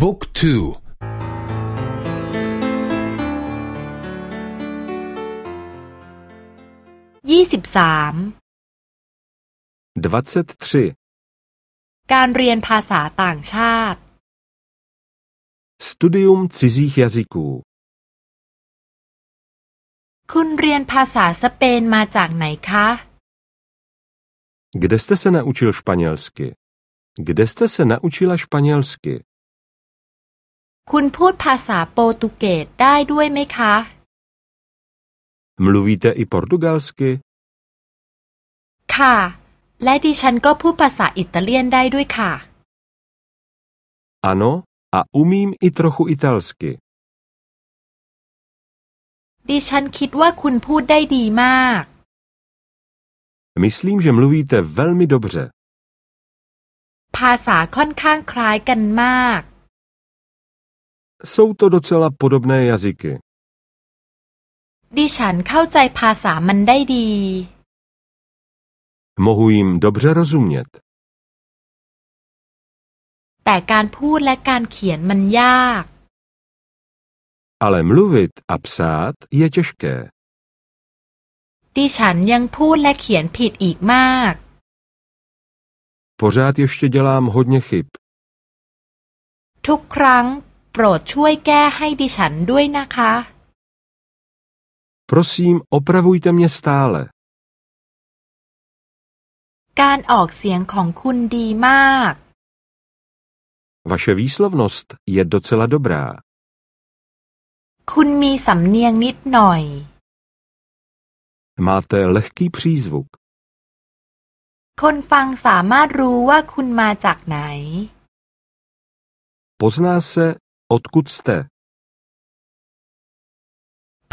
บุ๊กทูยี่สิบสาม 23. การเรียนภาษาต่างชาติ Studium cizích jazyků คุณเรียนภาษาสเปนมาจากไหนคะ Kde jste se naučil španělsky? Kde jste se naučila španělsky? คุณพูดภาษาโปรตุเกสได้ด้วยไหมคะ Mluvíte i portugalsky? ค่ะ และดิฉันก็พูดภาษาอิตาเลียนได้ด้วยค่ะ Ano, a umím i trochu italsky. ดิฉันคิดว่าคุณพูดได้ดีมาก Myslím, že mluvíte velmi dobře. ภาษาค่อนข้างคล้ายกันมาก Jsou to docela podobné jazyky. ดิฉันเข้าใจภาษามันได้ดี Mohu jim dobře rozumět. แต่การพูดและการเขียนมันยาก Ale mluvit a psát je těžké. ดิฉันยังพูดและเขียนผิดอีกมาก Pořád ještě dělám hodně chyb. ทุกครั้ง โปรดช่วยแก้ให้ดิฉันด้วยนะคะ Prosím, opravujte mě stále. การออกเสียงของคุณดีมาก Vaše výslovnost je docela dobrá. คุณมีสำเนียงนิดหน่อย Máte lehký přízvuk. คนฟังสามารถรู้ว่าคุณมาจากไหน Pozná se, odkud jste.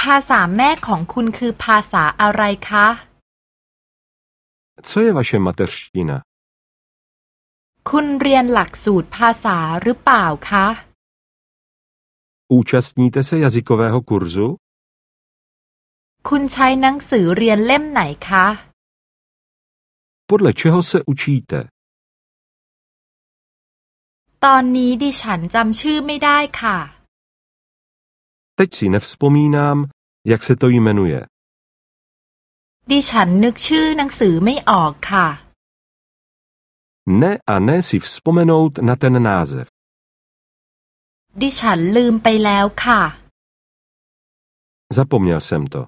ภาษาแม่ของคุณคือภาษาอะไรคะ Co je vaše mateřština? คุณเรียนหลักสูตรภาษาหรือเปล่าคะ Účastníte se jazykového kurzu? คุณใช้หนังสือเรียนเล่มไหนคะ Podle čeho se učíte? ตอนนี้ดิฉันจำชื่อไม่ได้ค่ะ Teď si nevzpomínám, jak se to jmenuje. ดิฉันนึกชื่อหนังสือไม่ออกค่ะ Ne a ne si vzpomenout na ten název. ดิฉันลืมไปแล้วค่ะ Zapomněl jsem to.